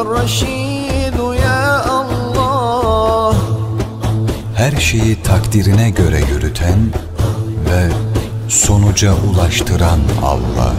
الرشيد يا الله her şeyi takdirine göre yürüten ve sonuca ulaştıran Allah.